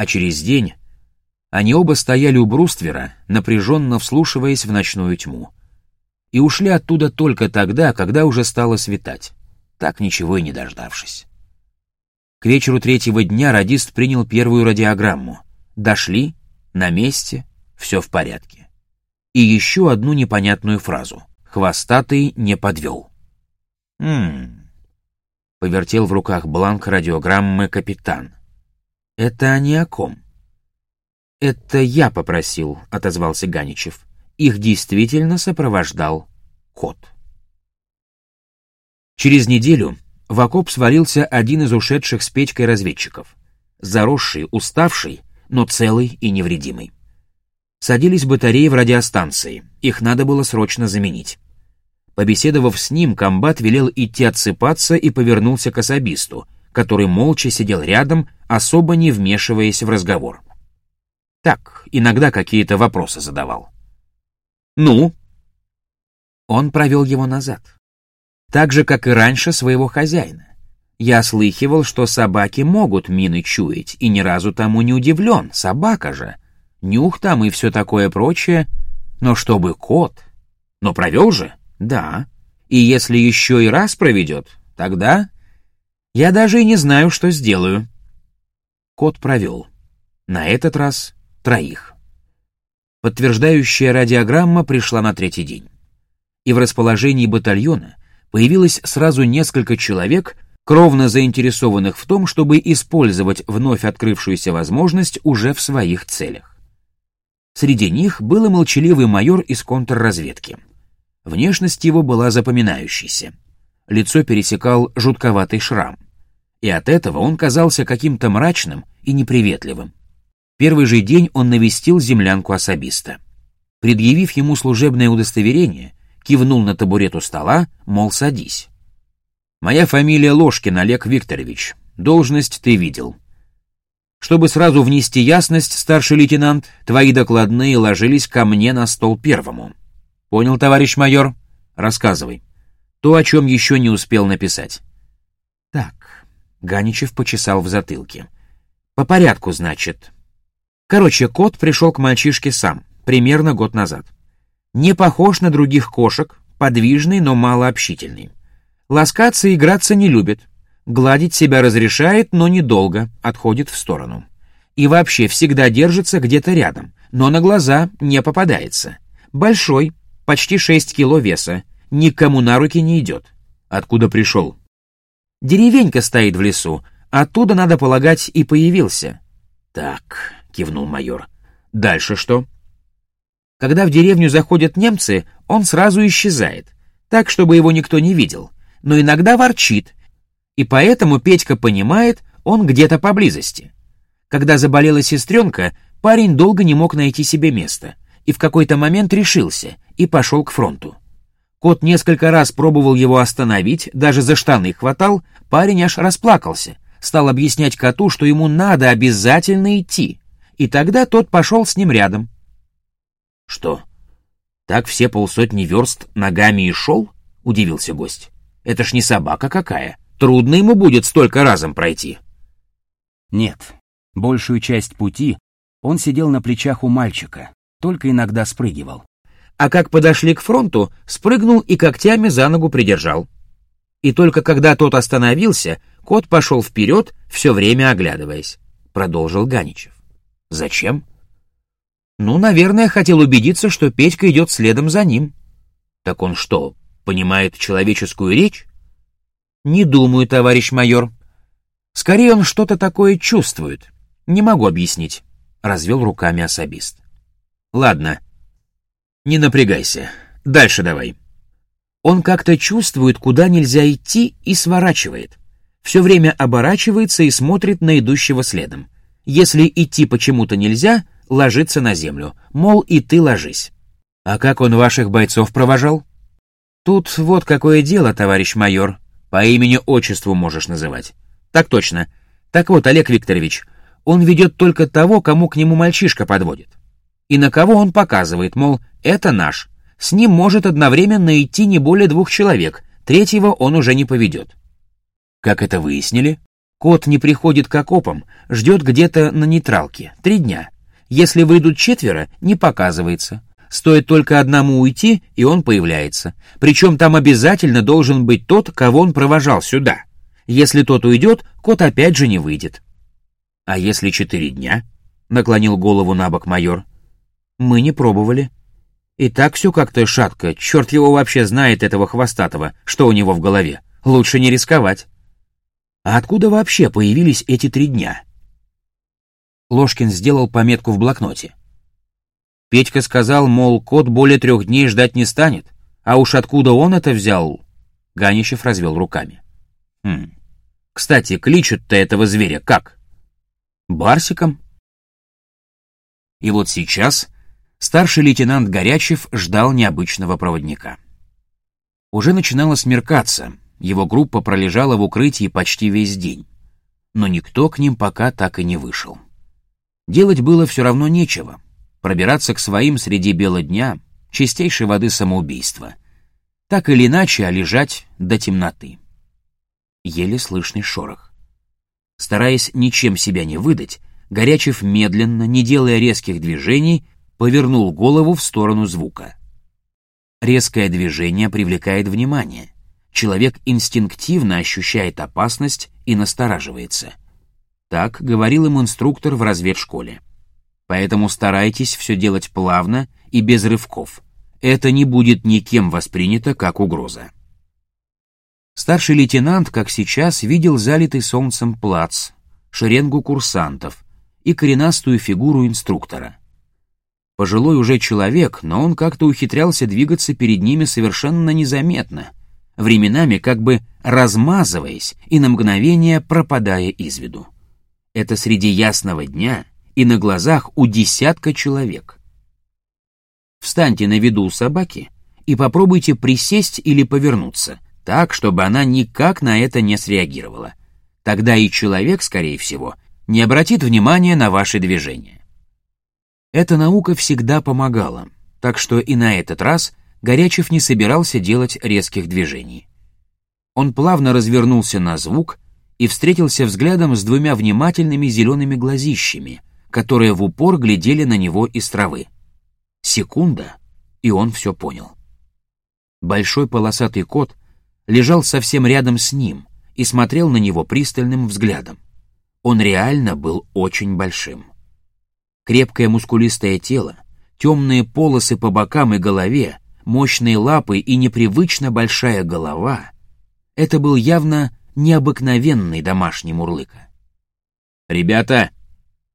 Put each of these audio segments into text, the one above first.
А через день они оба стояли у бруствера, напряженно вслушиваясь в ночную тьму. И ушли оттуда только тогда, когда уже стало светать, так ничего и не дождавшись. К вечеру третьего дня радист принял первую радиограмму. Дошли, на месте, все в порядке. И еще одну непонятную фразу. Хвостатый не подвел. «Ммм...» — повертел в руках бланк радиограммы капитан. «Это они о ком?» «Это я попросил», — отозвался Ганичев. «Их действительно сопровождал кот». Через неделю в окоп свалился один из ушедших с Петькой разведчиков. Заросший, уставший, но целый и невредимый. Садились батареи в радиостанции, их надо было срочно заменить. Побеседовав с ним, комбат велел идти отсыпаться и повернулся к особисту, который молча сидел рядом, особо не вмешиваясь в разговор. Так, иногда какие-то вопросы задавал. «Ну?» Он провел его назад. Так же, как и раньше своего хозяина. Я слыхивал, что собаки могут мины чуять, и ни разу тому не удивлен, собака же. Нюх там и все такое прочее. Но чтобы кот... Но провел же? Да. И если еще и раз проведет, тогда... Я даже и не знаю, что сделаю. Кот провел. На этот раз троих. Подтверждающая радиограмма пришла на третий день. И в расположении батальона появилось сразу несколько человек, кровно заинтересованных в том, чтобы использовать вновь открывшуюся возможность уже в своих целях. Среди них был и молчаливый майор из контрразведки. Внешность его была запоминающейся. Лицо пересекал жутковатый шрам. И от этого он казался каким-то мрачным и неприветливым. Первый же день он навестил землянку особиста. Предъявив ему служебное удостоверение, кивнул на табурет у стола, мол, садись. «Моя фамилия Ложкин Олег Викторович. Должность ты видел. Чтобы сразу внести ясность, старший лейтенант, твои докладные ложились ко мне на стол первому. Понял, товарищ майор? Рассказывай. То, о чем еще не успел написать». «Так», — Ганичев почесал в затылке. «По порядку, значит. Короче, кот пришел к мальчишке сам, примерно год назад. Не похож на других кошек, подвижный, но малообщительный. Ласкаться и играться не любит. Гладить себя разрешает, но недолго, отходит в сторону. И вообще всегда держится где-то рядом, но на глаза не попадается. Большой, почти 6 кило веса, никому на руки не идет. Откуда пришел? Деревенька стоит в лесу, оттуда, надо полагать, и появился. Так, — кивнул майор. «Дальше что?» Когда в деревню заходят немцы, он сразу исчезает, так, чтобы его никто не видел, но иногда ворчит, и поэтому Петька понимает, он где-то поблизости. Когда заболела сестренка, парень долго не мог найти себе места, и в какой-то момент решился и пошел к фронту. Кот несколько раз пробовал его остановить, даже за штаны хватал, парень аж расплакался, стал объяснять коту, что ему надо обязательно идти, и тогда тот пошел с ним рядом. «Что, так все полсотни верст ногами и шел?» — удивился гость. «Это ж не собака какая. Трудно ему будет столько разом пройти». Нет, большую часть пути он сидел на плечах у мальчика, только иногда спрыгивал. А как подошли к фронту, спрыгнул и когтями за ногу придержал. И только когда тот остановился, кот пошел вперед, все время оглядываясь, — продолжил Ганичев. Зачем? Ну, наверное, хотел убедиться, что Петька идет следом за ним. Так он что, понимает человеческую речь? Не думаю, товарищ майор. Скорее, он что-то такое чувствует. Не могу объяснить. Развел руками особист. Ладно. Не напрягайся. Дальше давай. Он как-то чувствует, куда нельзя идти, и сворачивает. Все время оборачивается и смотрит на идущего следом. Если идти почему-то нельзя, ложиться на землю, мол, и ты ложись. А как он ваших бойцов провожал? Тут вот какое дело, товарищ майор. По имени-отчеству можешь называть. Так точно. Так вот, Олег Викторович, он ведет только того, кому к нему мальчишка подводит. И на кого он показывает, мол, это наш. С ним может одновременно идти не более двух человек, третьего он уже не поведет. Как это выяснили? Кот не приходит к окопам, ждет где-то на нейтралке, три дня. Если выйдут четверо, не показывается. Стоит только одному уйти, и он появляется. Причем там обязательно должен быть тот, кого он провожал сюда. Если тот уйдет, кот опять же не выйдет. А если четыре дня? Наклонил голову на бок майор. Мы не пробовали. И так все как-то шатко, черт его вообще знает, этого хвостатого, что у него в голове. Лучше не рисковать. А откуда вообще появились эти три дня? Ложкин сделал пометку в блокноте. Петька сказал, мол, кот более трех дней ждать не станет. А уж откуда он это взял? Ганищев развел руками. Хм. Кстати, кличут-то этого зверя как? Барсиком? И вот сейчас старший лейтенант Горячев ждал необычного проводника. Уже начинало смеркаться, его группа пролежала в укрытии почти весь день. Но никто к ним пока так и не вышел. Делать было все равно нечего. Пробираться к своим среди бела дня — чистейшей воды самоубийство. Так или иначе, а лежать до темноты. Еле слышный шорох. Стараясь ничем себя не выдать, Горячев медленно, не делая резких движений, повернул голову в сторону звука. Резкое движение привлекает внимание. Человек инстинктивно ощущает опасность и настораживается. Так говорил им инструктор в разведшколе. Поэтому старайтесь все делать плавно и без рывков. Это не будет никем воспринято как угроза. Старший лейтенант, как сейчас, видел залитый солнцем плац, шеренгу курсантов и коренастую фигуру инструктора. Пожилой уже человек, но он как-то ухитрялся двигаться перед ними совершенно незаметно, временами как бы размазываясь и на мгновение пропадая из виду. Это среди ясного дня и на глазах у десятка человек. Встаньте на виду у собаки и попробуйте присесть или повернуться, так, чтобы она никак на это не среагировала. Тогда и человек, скорее всего, не обратит внимания на ваши движения. Эта наука всегда помогала, так что и на этот раз Горячев не собирался делать резких движений. Он плавно развернулся на звук и встретился взглядом с двумя внимательными зелеными глазищами — которые в упор глядели на него из травы. Секунда, и он все понял. Большой полосатый кот лежал совсем рядом с ним и смотрел на него пристальным взглядом. Он реально был очень большим. Крепкое мускулистое тело, темные полосы по бокам и голове, мощные лапы и непривычно большая голова — это был явно необыкновенный домашний мурлыка. «Ребята!»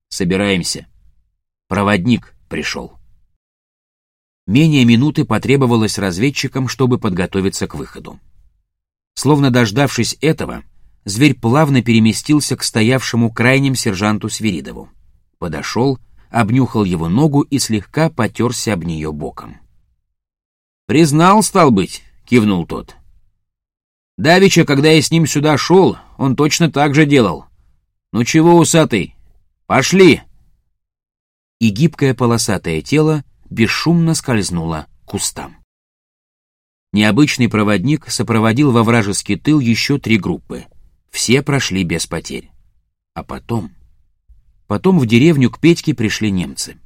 Собираемся. Проводник пришел. Менее минуты потребовалось разведчикам, чтобы подготовиться к выходу. Словно дождавшись этого, зверь плавно переместился к стоявшему крайним сержанту Свиридову. Подошел, обнюхал его ногу и слегка потерся об нее боком. «Признал, стал быть», — кивнул тот. «Давича, когда я с ним сюда шел, он точно так же делал. Ну чего, усатый, «Пошли!» И гибкое полосатое тело бесшумно скользнуло к кустам. Необычный проводник сопроводил во вражеский тыл еще три группы. Все прошли без потерь. А потом... Потом в деревню к Петьке пришли немцы.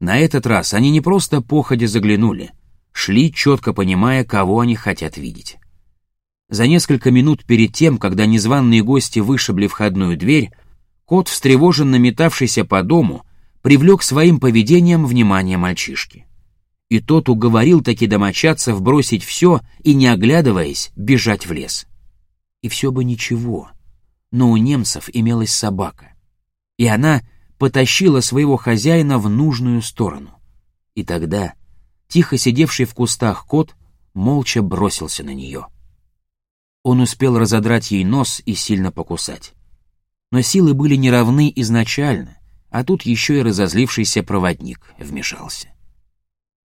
На этот раз они не просто походя заглянули, шли, четко понимая, кого они хотят видеть. За несколько минут перед тем, когда незваные гости вышибли входную дверь, Кот, встревоженно метавшийся по дому, привлек своим поведением внимание мальчишки. И тот уговорил таки домочадцев бросить все и, не оглядываясь, бежать в лес. И все бы ничего, но у немцев имелась собака. И она потащила своего хозяина в нужную сторону. И тогда тихо сидевший в кустах кот молча бросился на нее. Он успел разодрать ей нос и сильно покусать но силы были неравны изначально, а тут еще и разозлившийся проводник вмешался.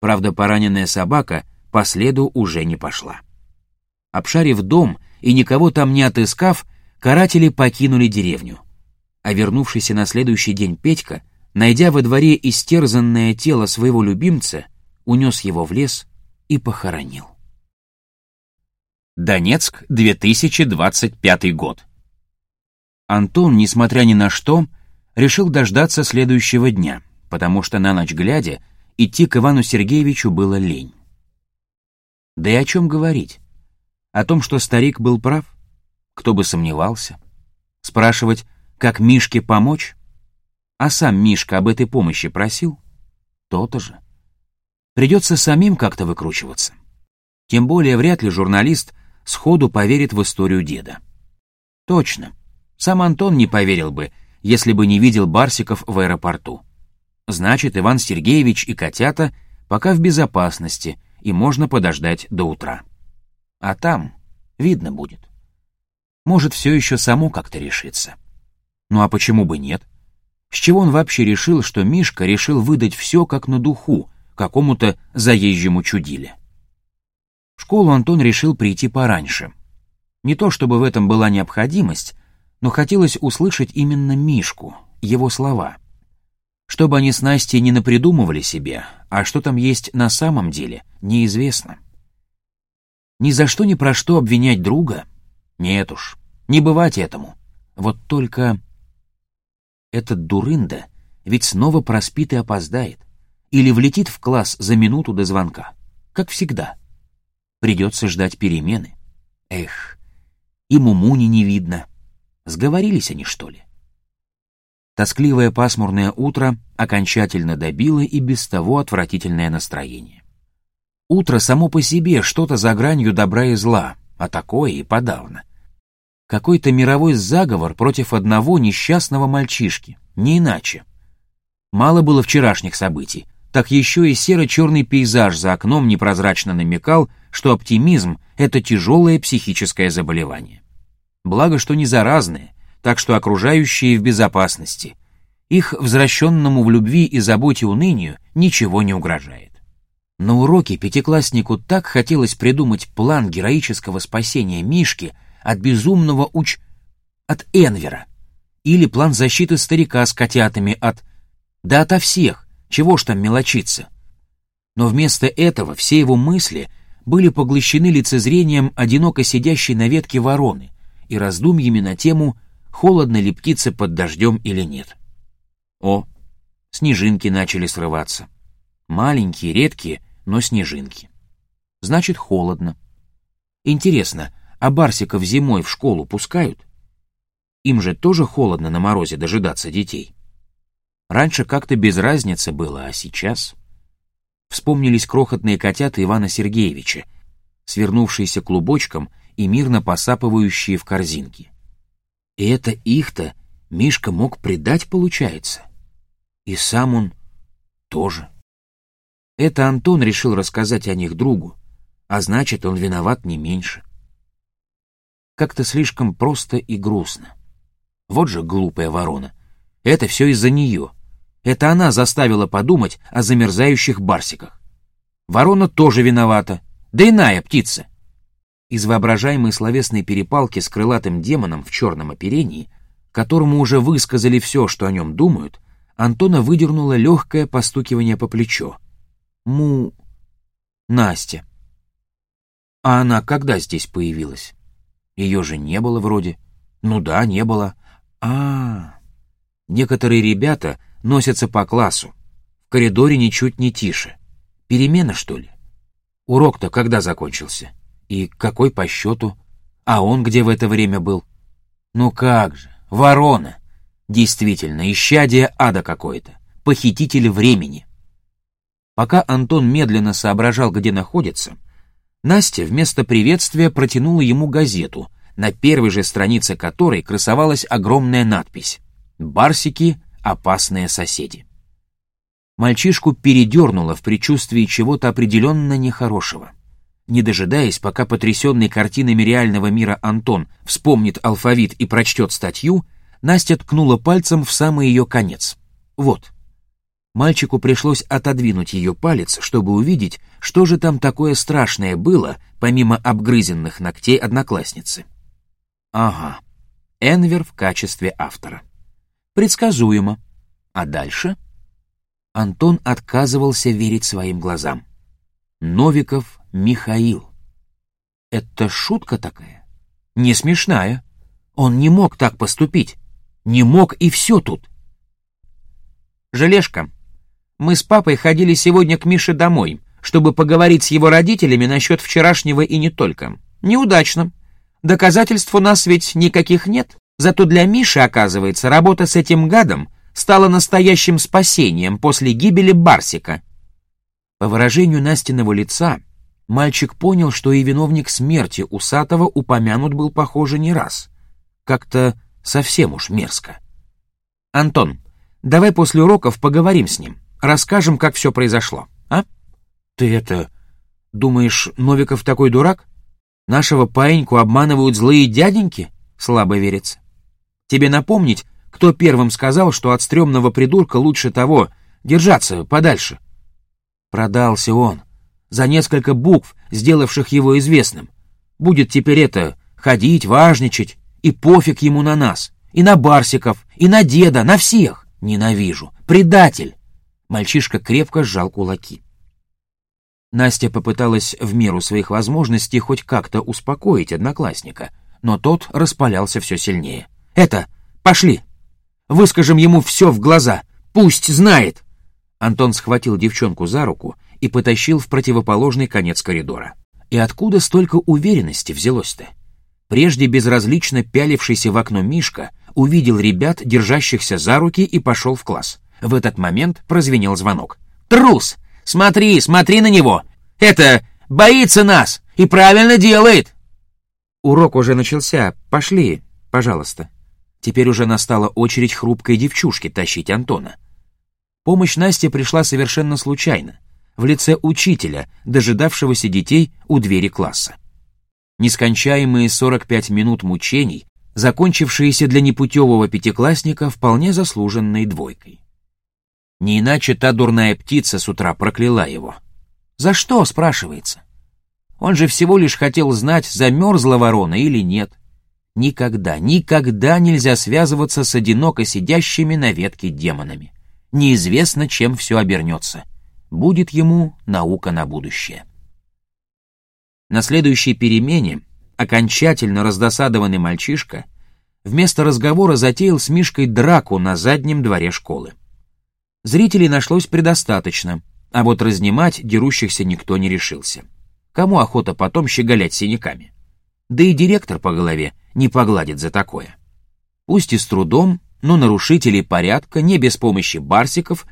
Правда, пораненная собака по следу уже не пошла. Обшарив дом и никого там не отыскав, каратели покинули деревню. А вернувшийся на следующий день Петька, найдя во дворе истерзанное тело своего любимца, унес его в лес и похоронил. Донецк, 2025 год. Антон, несмотря ни на что, решил дождаться следующего дня, потому что на ночь глядя идти к Ивану Сергеевичу было лень. Да и о чем говорить? О том, что старик был прав? Кто бы сомневался? Спрашивать, как Мишке помочь? А сам Мишка об этой помощи просил? То-то же. Придется самим как-то выкручиваться. Тем более вряд ли журналист сходу поверит в историю деда. Точно. Сам Антон не поверил бы, если бы не видел Барсиков в аэропорту. Значит, Иван Сергеевич и котята пока в безопасности, и можно подождать до утра. А там видно будет. Может, все еще само как-то решится. Ну а почему бы нет? С чего он вообще решил, что Мишка решил выдать все как на духу, какому-то заезжему чудиле? В школу Антон решил прийти пораньше. Не то чтобы в этом была необходимость, но хотелось услышать именно Мишку, его слова. Чтобы они с Настей не напридумывали себе, а что там есть на самом деле, неизвестно. Ни за что ни про что обвинять друга? Нет уж, не бывать этому. Вот только... Этот дурында ведь снова проспит и опоздает. Или влетит в класс за минуту до звонка. Как всегда. Придется ждать перемены. Эх, и Мумуни не видно. Сговорились они, что ли? Тоскливое пасмурное утро окончательно добило и без того отвратительное настроение. Утро само по себе что-то за гранью добра и зла, а такое и подавно. Какой-то мировой заговор против одного несчастного мальчишки, не иначе. Мало было вчерашних событий, так еще и серо-черный пейзаж за окном непрозрачно намекал, что оптимизм — это тяжелое психическое заболевание. Благо, что не заразное, так что окружающие в безопасности. Их возвращенному в любви и заботе унынию ничего не угрожает. На уроке пятикласснику так хотелось придумать план героического спасения Мишки от безумного уч... от Энвера. Или план защиты старика с котятами от... Да ото всех, чего ж там мелочиться. Но вместо этого все его мысли были поглощены лицезрением одиноко сидящей на ветке вороны и раздумьями на тему, холодно ли птица под дождем или нет. О, снежинки начали срываться. Маленькие, редкие, но снежинки. Значит, холодно. Интересно, а барсиков зимой в школу пускают? Им же тоже холодно на морозе дожидаться детей. Раньше как-то без разницы было, а сейчас... Вспомнились крохотные котята Ивана Сергеевича, свернувшиеся клубочком и мирно посапывающие в корзинке. И это их-то Мишка мог предать, получается. И сам он тоже. Это Антон решил рассказать о них другу, а значит, он виноват не меньше. Как-то слишком просто и грустно. Вот же глупая ворона. Это все из-за нее. Это она заставила подумать о замерзающих барсиках. Ворона тоже виновата, да иная птица. Из воображаемой словесной перепалки с крылатым демоном в черном оперении, которому уже высказали все, что о нем думают, Антона выдернуло легкое постукивание по плечу. Му... Настя. А она когда здесь появилась? Ее же не было вроде. Ну да, не было. А, -а, -а. Некоторые ребята носятся по классу. В коридоре ничуть не тише. Перемена, что ли? Урок-то когда закончился? И какой по счету? А он где в это время был? Ну как же, ворона. Действительно, исчадие ада какое-то. Похититель времени. Пока Антон медленно соображал, где находится, Настя вместо приветствия протянула ему газету, на первой же странице которой красовалась огромная надпись «Барсики — опасные соседи». Мальчишку передернуло в предчувствии чего-то определенно нехорошего. Не дожидаясь, пока потрясенный картинами реального мира Антон вспомнит алфавит и прочтет статью, Настя ткнула пальцем в самый ее конец. Вот — Мальчику пришлось отодвинуть ее палец, чтобы увидеть, что же там такое страшное было, помимо обгрызенных ногтей одноклассницы. Ага, Энвер в качестве автора. Предсказуемо. А дальше? Антон отказывался верить своим глазам. Новиков Михаил. Это шутка такая? Не смешная. Он не мог так поступить. Не мог и все тут. Желешка, мы с папой ходили сегодня к Мише домой, чтобы поговорить с его родителями насчет вчерашнего и не только. Неудачно. Доказательств у нас ведь никаких нет. Зато для Миши, оказывается, работа с этим гадом стала настоящим спасением после гибели Барсика. По выражению Настиного лица, мальчик понял, что и виновник смерти Усатого упомянут был, похоже, не раз. Как-то совсем уж мерзко. «Антон, давай после уроков поговорим с ним, расскажем, как все произошло, а?» «Ты это... думаешь, Новиков такой дурак? Нашего паиньку обманывают злые дяденьки?» Слабо верится. «Тебе напомнить, кто первым сказал, что от стрёмного придурка лучше того держаться подальше?» Продался он. За несколько букв, сделавших его известным. Будет теперь это ходить, важничать, и пофиг ему на нас, и на Барсиков, и на деда, на всех. Ненавижу. Предатель. Мальчишка крепко сжал кулаки. Настя попыталась в меру своих возможностей хоть как-то успокоить одноклассника, но тот распалялся все сильнее. «Это, пошли! Выскажем ему все в глаза! Пусть знает!» Антон схватил девчонку за руку и потащил в противоположный конец коридора. И откуда столько уверенности взялось-то? Прежде безразлично пялившийся в окно Мишка увидел ребят, держащихся за руки, и пошел в класс. В этот момент прозвенел звонок. «Трус! Смотри, смотри на него! Это боится нас и правильно делает!» Урок уже начался. Пошли, пожалуйста. Теперь уже настала очередь хрупкой девчушки тащить Антона. Помощь Насте пришла совершенно случайно, в лице учителя, дожидавшегося детей у двери класса. Нескончаемые 45 минут мучений, закончившиеся для непутевого пятиклассника вполне заслуженной двойкой. Не иначе та дурная птица с утра прокляла его. «За что?» — спрашивается. Он же всего лишь хотел знать, замерзла ворона или нет. Никогда, никогда нельзя связываться с одиноко сидящими на ветке демонами. Неизвестно, чем все обернется. Будет ему наука на будущее. На следующей перемене окончательно раздосадованный мальчишка вместо разговора затеял с Мишкой драку на заднем дворе школы. Зрителей нашлось предостаточно, а вот разнимать дерущихся никто не решился. Кому охота потом щеголять синяками? Да и директор по голове не погладит за такое. Пусть и с трудом, но нарушителей порядка, не без помощи барсиков,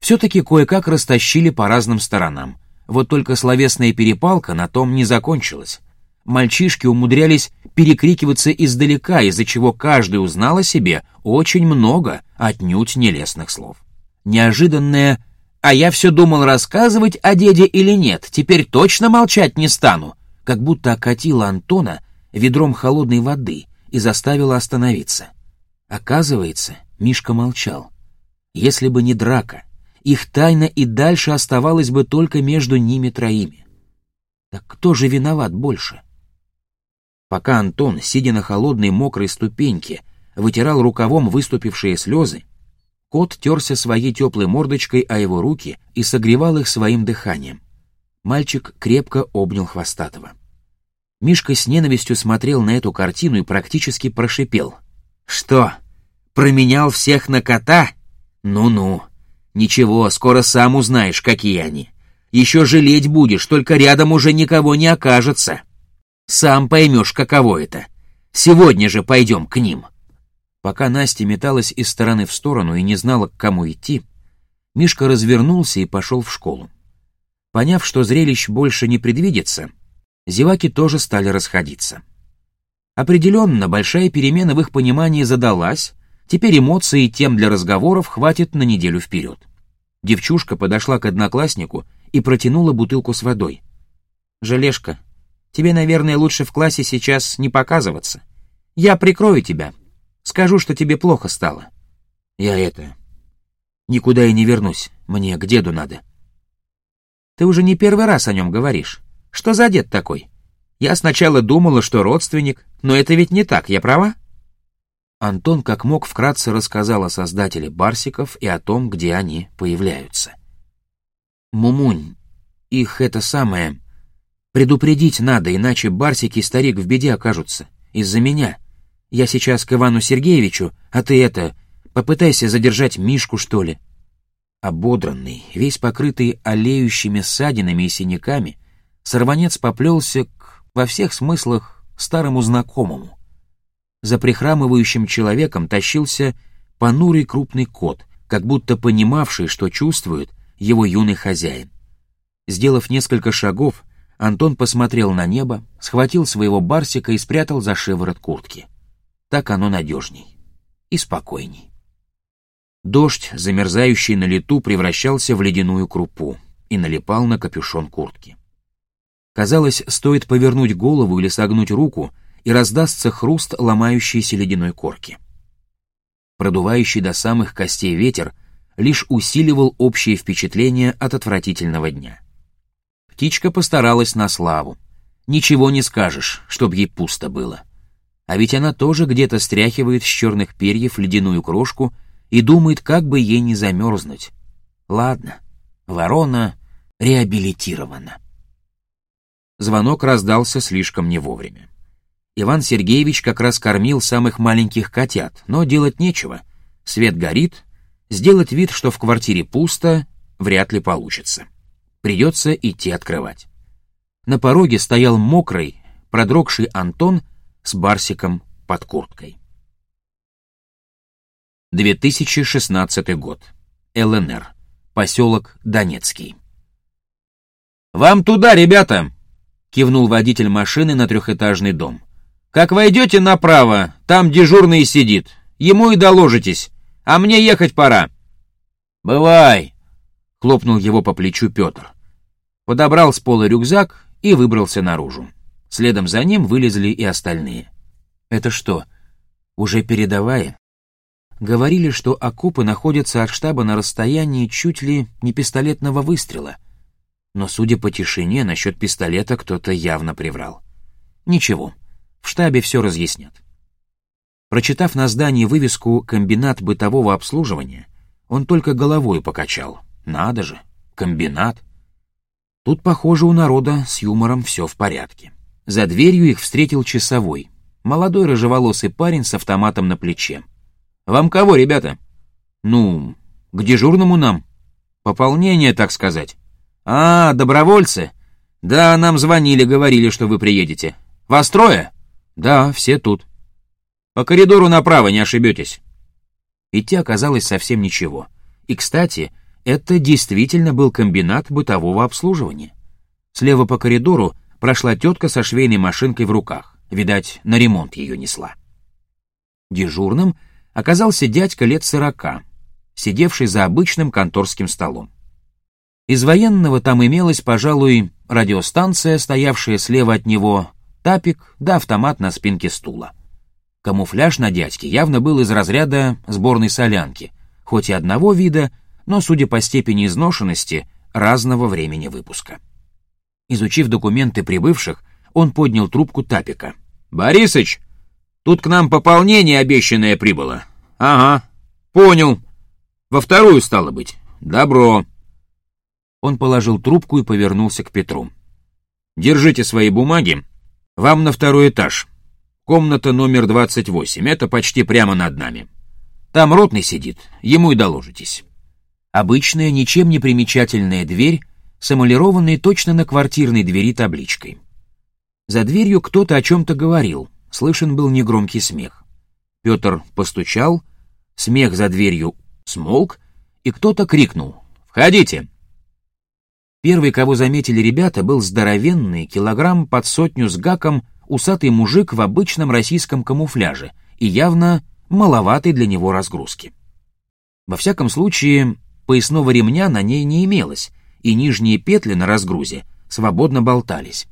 все-таки кое-как растащили по разным сторонам. Вот только словесная перепалка на том не закончилась. Мальчишки умудрялись перекрикиваться издалека, из-за чего каждый узнал о себе очень много отнюдь нелестных слов неожиданное «А я все думал рассказывать о деде или нет, теперь точно молчать не стану», как будто окатила Антона ведром холодной воды и заставила остановиться. Оказывается, Мишка молчал. Если бы не драка, их тайна и дальше оставалась бы только между ними троими. Так кто же виноват больше? Пока Антон, сидя на холодной мокрой ступеньке, вытирал рукавом выступившие слезы, Кот терся своей теплой мордочкой о его руки и согревал их своим дыханием. Мальчик крепко обнял Хвостатого. Мишка с ненавистью смотрел на эту картину и практически прошипел. «Что, променял всех на кота? Ну-ну. Ничего, скоро сам узнаешь, какие они. Еще жалеть будешь, только рядом уже никого не окажется. Сам поймешь, каково это. Сегодня же пойдем к ним». Пока Настя металась из стороны в сторону и не знала, к кому идти, Мишка развернулся и пошел в школу. Поняв, что зрелищ больше не предвидится, зеваки тоже стали расходиться. Определенно, большая перемена в их понимании задалась, теперь эмоций и тем для разговоров хватит на неделю вперед. Девчушка подошла к однокласснику и протянула бутылку с водой. «Желешка, тебе, наверное, лучше в классе сейчас не показываться. Я прикрою тебя, Скажу, что тебе плохо стало. Я это... Никуда и не вернусь. Мне к деду надо. Ты уже не первый раз о нем говоришь. Что за дед такой? Я сначала думала, что родственник, но это ведь не так, я права? Антон как мог вкратце рассказал о создателе Барсиков и о том, где они появляются. Мумунь, их это самое... Предупредить надо, иначе Барсики старик в беде окажутся. Из-за меня. Я сейчас к Ивану Сергеевичу, а ты это, попытайся задержать Мишку, что ли». Ободранный, весь покрытый олеющими ссадинами и синяками, сорванец поплелся к, во всех смыслах, старому знакомому. За прихрамывающим человеком тащился понурый крупный кот, как будто понимавший, что чувствует его юный хозяин. Сделав несколько шагов, Антон посмотрел на небо, схватил своего барсика и спрятал за шиворот куртки. Так оно надежней и спокойней. Дождь, замерзающий на лету, превращался в ледяную крупу и налипал на капюшон куртки. Казалось, стоит повернуть голову или согнуть руку, и раздастся хруст ломающейся ледяной корки. Продувающий до самых костей ветер лишь усиливал общее впечатление от отвратительного дня. Птичка постаралась на славу. Ничего не скажешь, чтоб ей пусто было. А ведь она тоже где-то стряхивает с черных перьев ледяную крошку и думает, как бы ей не замерзнуть. Ладно, ворона реабилитирована. Звонок раздался слишком не вовремя. Иван Сергеевич как раз кормил самых маленьких котят, но делать нечего. Свет горит, сделать вид, что в квартире пусто, вряд ли получится. Придется идти открывать. На пороге стоял мокрый, продрогший Антон с Барсиком под курткой. 2016 год. ЛНР. Поселок Донецкий. «Вам туда, ребята!» — кивнул водитель машины на трехэтажный дом. Как войдете направо, там дежурный сидит. Ему и доложитесь. А мне ехать пора. Бывай, хлопнул его по плечу Петр. Подобрал с пола рюкзак и выбрался наружу. Следом за ним вылезли и остальные. Это что, уже передовая? Говорили, что окопы находятся от штаба на расстоянии чуть ли не пистолетного выстрела. Но, судя по тишине, насчет пистолета кто-то явно приврал. Ничего, в штабе все разъяснят. Прочитав на здании вывеску «Комбинат бытового обслуживания», он только головой покачал. Надо же, комбинат. Тут, похоже, у народа с юмором все в порядке. За дверью их встретил часовой, молодой рыжеволосый парень с автоматом на плече. «Вам кого, ребята?» «Ну, к дежурному нам. Пополнение, так сказать». «А, добровольцы?» «Да, нам звонили, говорили, что вы приедете. Вас трое?» «Да, все тут». «По коридору направо, не ошибетесь». Идти оказалось совсем ничего. И, кстати, это действительно был комбинат бытового обслуживания. Слева по коридору прошла тетка со швейной машинкой в руках. Видать, на ремонт ее несла. Дежурным оказался дядька лет сорока, сидевший за обычным конторским столом. Из военного там имелась, пожалуй, радиостанция, стоявшая слева от него, тапик да автомат на спинке стула. Камуфляж на дядьке явно был из разряда сборной солянки, хоть и одного вида, но, судя по степени изношенности, разного времени выпуска. Изучив документы прибывших, он поднял трубку тапика. «Борисыч, тут к нам пополнение обещанное прибыло». «Ага, понял. Во вторую, стало быть. Добро». Он положил трубку и повернулся к Петру. «Держите свои бумаги вам на второй этаж. Комната номер 28, это почти прямо над нами. Там ротный сидит, ему и доложитесь. Обычная, ничем не примечательная дверь, самолированная точно на квартирной двери табличкой. За дверью кто-то о чем-то говорил, слышен был негромкий смех. Петр постучал, смех за дверью смолк, и кто-то крикнул «Входите!». Первый, кого заметили ребята, был здоровенный, килограмм под сотню с гаком, усатый мужик в обычном российском камуфляже и явно маловатой для него разгрузки. Во всяком случае, поясного ремня на ней не имелось, и нижние петли на разгрузе свободно болтались.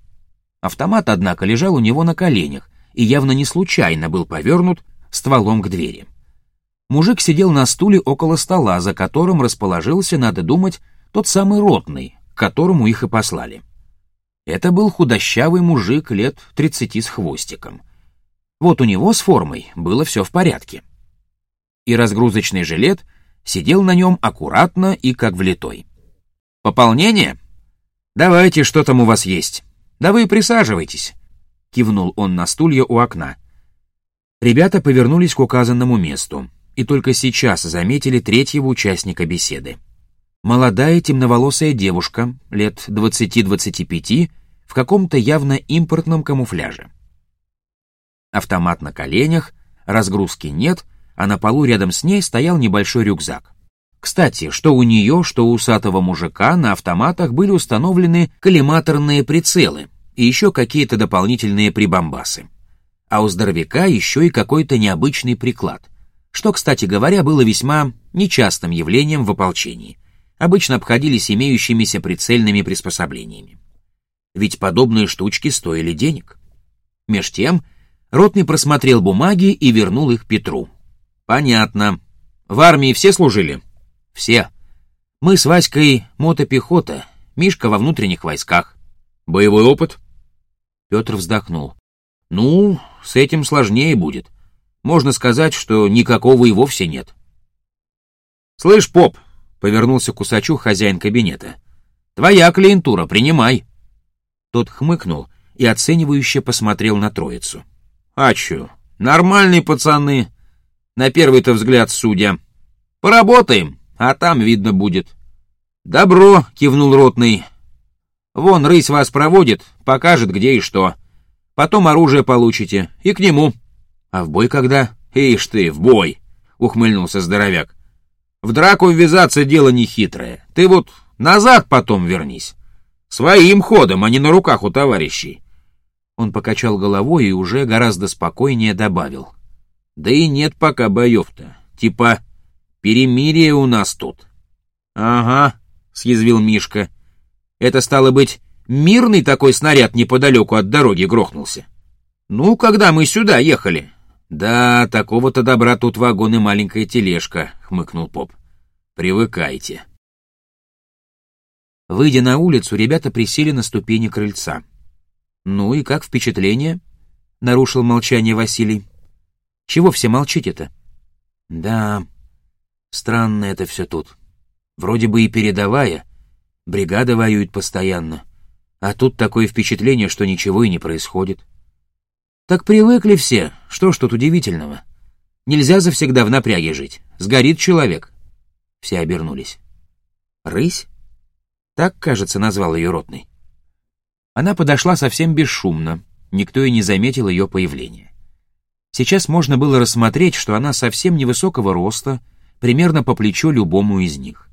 Автомат, однако, лежал у него на коленях и явно не случайно был повернут стволом к двери. Мужик сидел на стуле около стола, за которым расположился, надо думать, тот самый ротный, к которому их и послали. Это был худощавый мужик лет тридцати с хвостиком. Вот у него с формой было все в порядке. И разгрузочный жилет сидел на нем аккуратно и как влитой. «Пополнение? Давайте, что там у вас есть. Да вы присаживайтесь», — кивнул он на стулья у окна. Ребята повернулись к указанному месту и только сейчас заметили третьего участника беседы. Молодая темноволосая девушка, лет 20-25, в каком-то явно импортном камуфляже. Автомат на коленях, разгрузки нет, а на полу рядом с ней стоял небольшой рюкзак. Кстати, что у нее, что у усатого мужика на автоматах были установлены коллиматорные прицелы и еще какие-то дополнительные прибамбасы. А у здоровяка еще и какой-то необычный приклад, что, кстати говоря, было весьма нечастым явлением в ополчении. Обычно обходились имеющимися прицельными приспособлениями. Ведь подобные штучки стоили денег. Меж тем, Ротный просмотрел бумаги и вернул их Петру. «Понятно. В армии все служили?» Все. Мы с Васькой мотопехота, Мишка во внутренних войсках. Боевой опыт? Петр вздохнул. Ну, с этим сложнее будет. Можно сказать, что никакого и вовсе нет. Слышь, поп, повернулся к усачу хозяин кабинета. Твоя клиентура, принимай. Тот хмыкнул и оценивающе посмотрел на троицу. А чё, нормальные пацаны, на первый-то взгляд судя. Поработаем а там видно будет. «Добро!» — кивнул ротный. «Вон, рысь вас проводит, покажет, где и что. Потом оружие получите, и к нему». «А в бой когда?» «Ишь ты, в бой!» — ухмыльнулся здоровяк. «В драку ввязаться дело нехитрое. Ты вот назад потом вернись. Своим ходом, а не на руках у товарищей». Он покачал головой и уже гораздо спокойнее добавил. «Да и нет пока боев-то. Типа Перемирие у нас тут. Ага, съязвил Мишка. Это стало быть, мирный такой снаряд неподалеку от дороги грохнулся. Ну, когда мы сюда ехали. Да, такого-то добра тут вагон и маленькая тележка, хмыкнул поп. Привыкайте. Выйдя на улицу, ребята присели на ступени крыльца. «Ну и как впечатление?» — нарушил молчание Василий. «Чего все молчите-то?» «Да, Странно это все тут. Вроде бы и передовая, бригада воюет постоянно, а тут такое впечатление, что ничего и не происходит. Так привыкли все, что ж тут удивительного. Нельзя завсегда в напряге жить, сгорит человек. Все обернулись. Рысь? Так, кажется, назвал ее ротный. Она подошла совсем бесшумно, никто и не заметил ее появления. Сейчас можно было рассмотреть, что она совсем невысокого роста, примерно по плечу любому из них.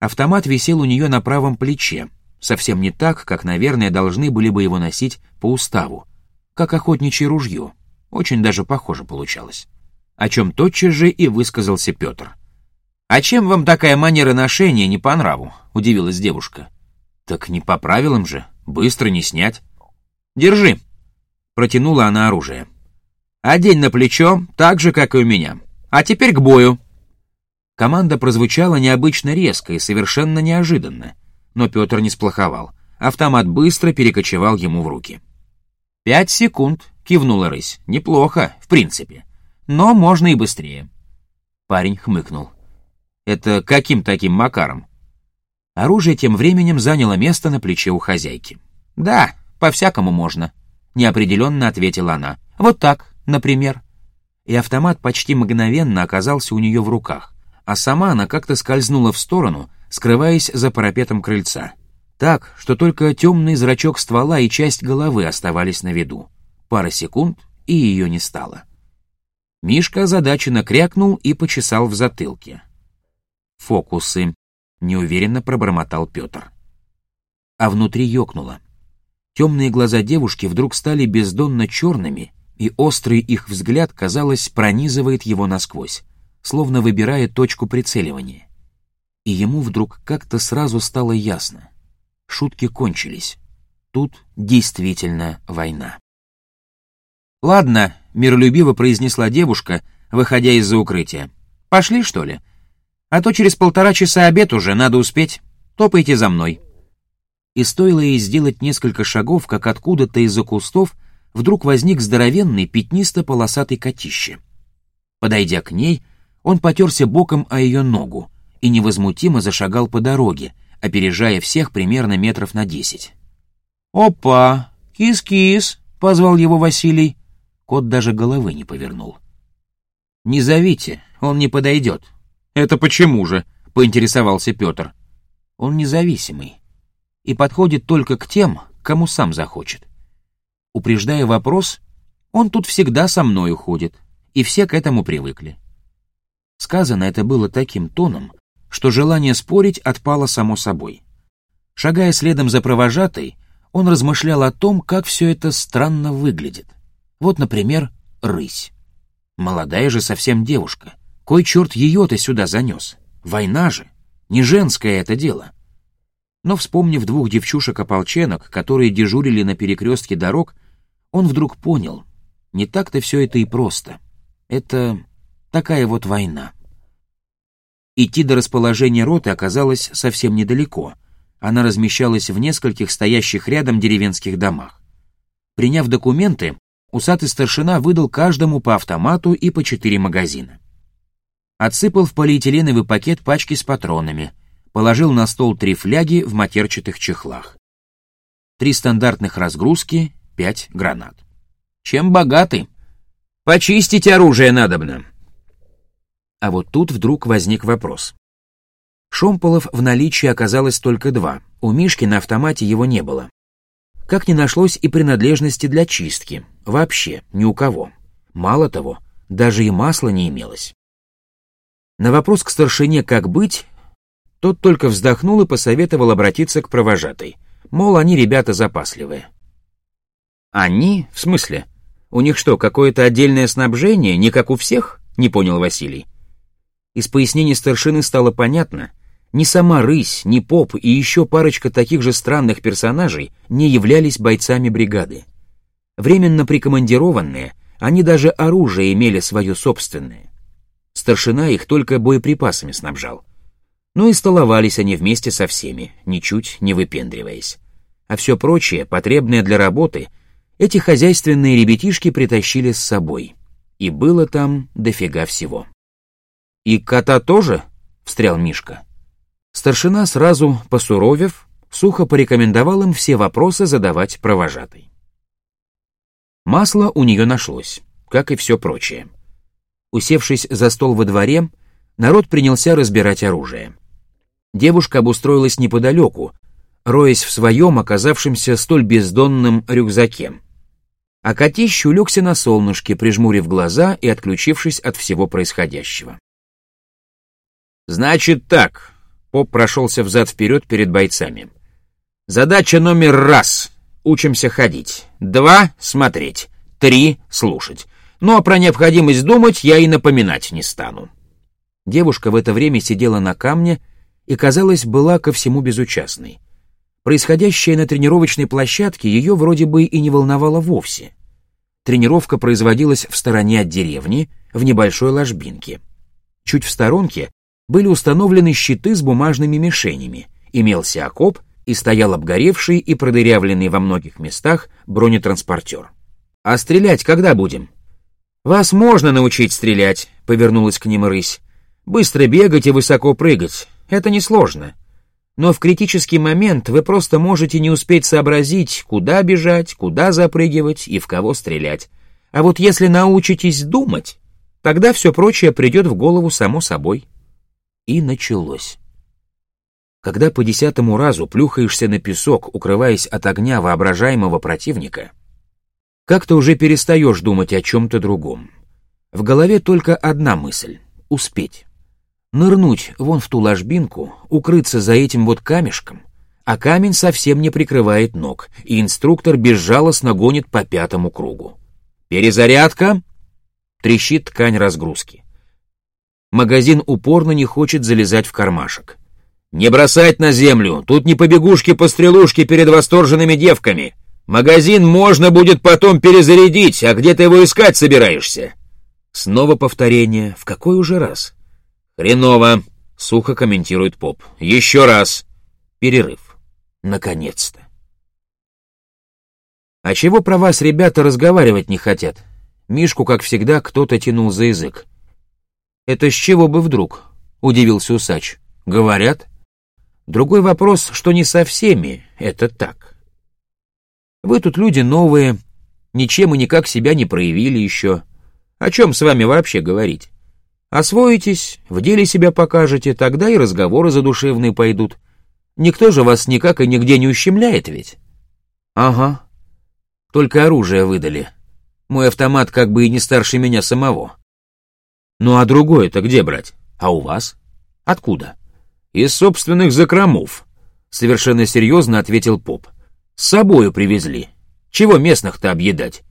Автомат висел у нее на правом плече, совсем не так, как, наверное, должны были бы его носить по уставу, как охотничье ружье. Очень даже похоже получалось. О чем тотчас же и высказался Петр. «А чем вам такая манера ношения не по нраву?» — удивилась девушка. «Так не по правилам же, быстро не снять». «Держи», — протянула она оружие. «Одень на плечо, так же, как и у меня. А теперь к бою». Команда прозвучала необычно резко и совершенно неожиданно, но Петр не сплоховал. Автомат быстро перекочевал ему в руки. «Пять секунд», — кивнула рысь. «Неплохо, в принципе. Но можно и быстрее». Парень хмыкнул. «Это каким таким макаром?» Оружие тем временем заняло место на плече у хозяйки. «Да, по-всякому можно», — неопределенно ответила она. «Вот так, например». И автомат почти мгновенно оказался у нее в руках а сама она как-то скользнула в сторону, скрываясь за парапетом крыльца. Так, что только темный зрачок ствола и часть головы оставались на виду. Пара секунд, и ее не стало. Мишка озадаченно крякнул и почесал в затылке. «Фокусы», — неуверенно пробормотал Петр. А внутри ёкнуло. Темные глаза девушки вдруг стали бездонно черными, и острый их взгляд, казалось, пронизывает его насквозь словно выбирая точку прицеливания. И ему вдруг как-то сразу стало ясно. Шутки кончились. Тут действительно война. «Ладно», — миролюбиво произнесла девушка, выходя из-за укрытия. «Пошли, что ли? А то через полтора часа обед уже, надо успеть. Топайте за мной». И стоило ей сделать несколько шагов, как откуда-то из-за кустов вдруг возник здоровенный пятнисто-полосатый котище. Подойдя к ней, он потерся боком о ее ногу и невозмутимо зашагал по дороге, опережая всех примерно метров на десять. «Опа! Кис-кис!» — позвал его Василий. Кот даже головы не повернул. «Не зовите, он не подойдет». «Это почему же?» — поинтересовался Петр. «Он независимый и подходит только к тем, кому сам захочет. Упреждая вопрос, он тут всегда со мной уходит, и все к этому привыкли. Сказано это было таким тоном, что желание спорить отпало само собой. Шагая следом за провожатой, он размышлял о том, как все это странно выглядит. Вот, например, рысь. Молодая же совсем девушка. Кой черт ее-то сюда занес? Война же. Не женское это дело. Но, вспомнив двух девчушек-ополченок, которые дежурили на перекрестке дорог, он вдруг понял, не так-то все это и просто. Это такая вот война. Идти до расположения роты оказалось совсем недалеко. Она размещалась в нескольких стоящих рядом деревенских домах. Приняв документы, усатый старшина выдал каждому по автомату и по четыре магазина. Отсыпал в полиэтиленовый пакет пачки с патронами, положил на стол три фляги в матерчатых чехлах. Три стандартных разгрузки, пять гранат. Чем богаты? Почистить оружие надобно. А вот тут вдруг возник вопрос. Шомполов в наличии оказалось только два, у Мишки на автомате его не было. Как не нашлось и принадлежности для чистки, вообще ни у кого. Мало того, даже и масла не имелось. На вопрос к старшине «как быть?» тот только вздохнул и посоветовал обратиться к провожатой, мол, они ребята запасливые. «Они? В смысле? У них что, какое-то отдельное снабжение, не как у всех?» — не понял Василий. Из пояснений старшины стало понятно, ни сама рысь, ни поп и еще парочка таких же странных персонажей не являлись бойцами бригады. Временно прикомандированные, они даже оружие имели свое собственное. Старшина их только боеприпасами снабжал. Ну и столовались они вместе со всеми, ничуть не выпендриваясь. А все прочее, потребное для работы — эти хозяйственные ребятишки притащили с собой. И было там дофига всего. «И кота тоже?» — встрял Мишка. Старшина сразу, посуровев, сухо порекомендовал им все вопросы задавать провожатой. Масло у нее нашлось, как и все прочее. Усевшись за стол во дворе, народ принялся разбирать оружие. Девушка обустроилась неподалеку, роясь в своем оказавшемся столь бездонном рюкзаке а котищ улегся на солнышке, прижмурив глаза и отключившись от всего происходящего. «Значит так», — поп прошелся взад-вперед перед бойцами. «Задача номер раз — учимся ходить. Два — смотреть. Три — слушать. Ну а про необходимость думать я и напоминать не стану». Девушка в это время сидела на камне и, казалось, была ко всему безучастной. Происходящее на тренировочной площадке ее вроде бы и не волновало вовсе. Тренировка производилась в стороне от деревни, в небольшой ложбинке. Чуть в сторонке были установлены щиты с бумажными мишенями, имелся окоп и стоял обгоревший и продырявленный во многих местах бронетранспортер. «А стрелять когда будем?» «Вас можно научить стрелять», — повернулась к ним рысь. «Быстро бегать и высоко прыгать. Это несложно но в критический момент вы просто можете не успеть сообразить, куда бежать, куда запрыгивать и в кого стрелять. А вот если научитесь думать, тогда все прочее придет в голову само собой. И началось. Когда по десятому разу плюхаешься на песок, укрываясь от огня воображаемого противника, как-то уже перестаешь думать о чем-то другом. В голове только одна мысль — успеть нырнуть вон в ту ложбинку, укрыться за этим вот камешком, а камень совсем не прикрывает ног, и инструктор безжалостно гонит по пятому кругу. «Перезарядка!» Трещит ткань разгрузки. Магазин упорно не хочет залезать в кармашек. «Не бросать на землю! Тут не побегушки-пострелушки перед восторженными девками! Магазин можно будет потом перезарядить, а где ты его искать собираешься?» Снова повторение. В какой уже раз? «Хреново», — сухо комментирует поп. «Еще раз». Перерыв. Наконец-то. А чего про вас ребята разговаривать не хотят? Мишку, как всегда, кто-то тянул за язык. «Это с чего бы вдруг?» — удивился усач. «Говорят?» Другой вопрос, что не со всеми, это так. Вы тут люди новые, Ничем и никак себя не проявили еще. О чем с вами вообще говорить? Освоитесь, в деле себя покажете, тогда и разговоры задушевные пойдут. Никто же вас никак и нигде не ущемляет ведь. Ага. Только оружие выдали. Мой автомат как бы и не старше меня самого. Ну а другое-то где брать? А у вас? Откуда? Из собственных закромов. Совершенно серьезно ответил поп. С собою привезли. Чего местных-то объедать?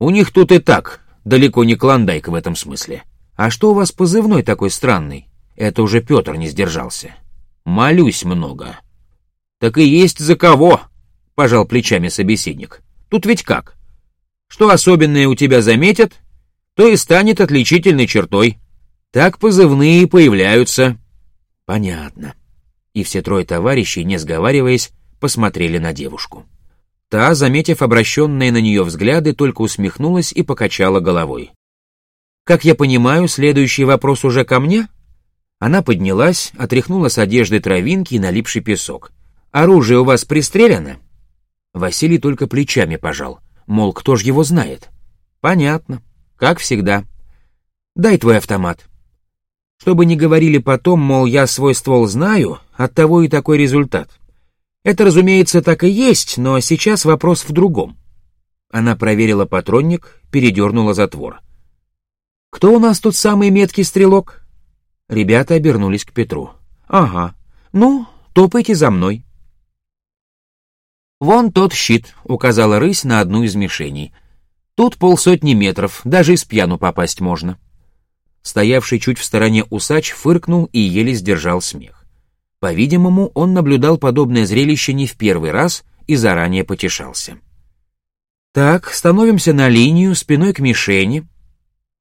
У них тут и так, далеко не клондайк в этом смысле. А что у вас позывной такой странный? Это уже Петр не сдержался. Молюсь много. Так и есть за кого, пожал плечами собеседник. Тут ведь как? Что особенное у тебя заметят, то и станет отличительной чертой. Так позывные появляются. Понятно. И все трое товарищей, не сговариваясь, посмотрели на девушку. Та, заметив обращенные на нее взгляды, только усмехнулась и покачала головой. «Как я понимаю, следующий вопрос уже ко мне?» Она поднялась, отряхнула с одежды травинки и налипший песок. «Оружие у вас пристрелено?» Василий только плечами пожал, мол, кто ж его знает? «Понятно, как всегда. Дай твой автомат». Чтобы не говорили потом, мол, я свой ствол знаю, оттого и такой результат. Это, разумеется, так и есть, но сейчас вопрос в другом. Она проверила патронник, передернула затвор. «Кто у нас тут самый меткий стрелок?» Ребята обернулись к Петру. «Ага. Ну, топайте за мной». «Вон тот щит», — указала рысь на одну из мишеней. «Тут полсотни метров, даже из пьяну попасть можно». Стоявший чуть в стороне усач фыркнул и еле сдержал смех. По-видимому, он наблюдал подобное зрелище не в первый раз и заранее потешался. Так, становимся на линию, спиной к мишени.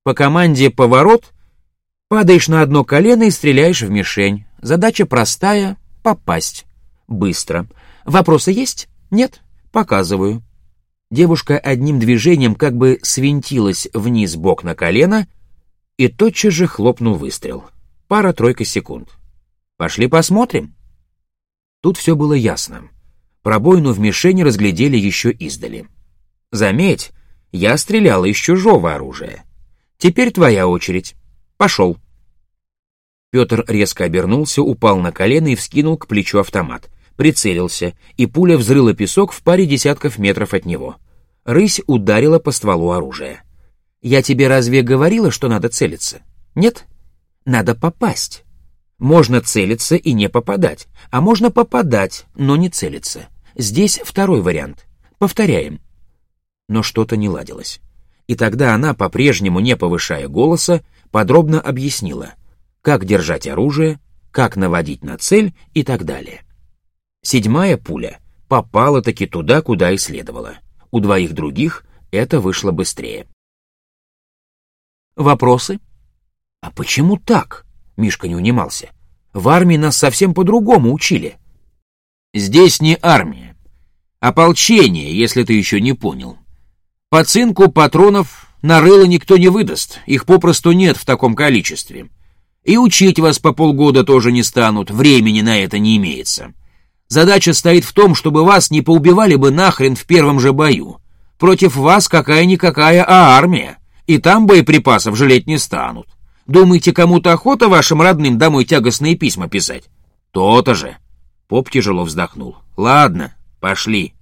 По команде «поворот» падаешь на одно колено и стреляешь в мишень. Задача простая — попасть. Быстро. Вопросы есть? Нет? Показываю. Девушка одним движением как бы свинтилась вниз бок на колено, и тотчас же хлопнул выстрел. Пара-тройка секунд. Пошли посмотрим. Тут все было ясно. Пробоину в мишени разглядели еще издали. Заметь, я стреляла из чужого оружия. Теперь твоя очередь. Пошел. Петр резко обернулся, упал на колено и вскинул к плечу автомат. Прицелился, и пуля взрыла песок в паре десятков метров от него. Рысь ударила по стволу оружия. «Я тебе разве говорила, что надо целиться? Нет? Надо попасть. Можно целиться и не попадать, а можно попадать, но не целиться. Здесь второй вариант. Повторяем. Но что-то не ладилось. И тогда она, по-прежнему не повышая голоса, подробно объяснила, как держать оружие, как наводить на цель и так далее. Седьмая пуля попала таки туда, куда и следовало. У двоих других это вышло быстрее. Вопросы? А почему так? Мишка не унимался. В армии нас совсем по-другому учили. Здесь не армия. Ополчение, если ты еще не понял. По цинку патронов на рыло никто не выдаст, их попросту нет в таком количестве. И учить вас по полгода тоже не станут, времени на это не имеется. Задача стоит в том, чтобы вас не поубивали бы нахрен в первом же бою. Против вас какая-никакая, а армия, и там боеприпасов жалеть не станут. Думаете, кому-то охота вашим родным домой тягостные письма писать? То-то же. Поп тяжело вздохнул. Ладно, пошли.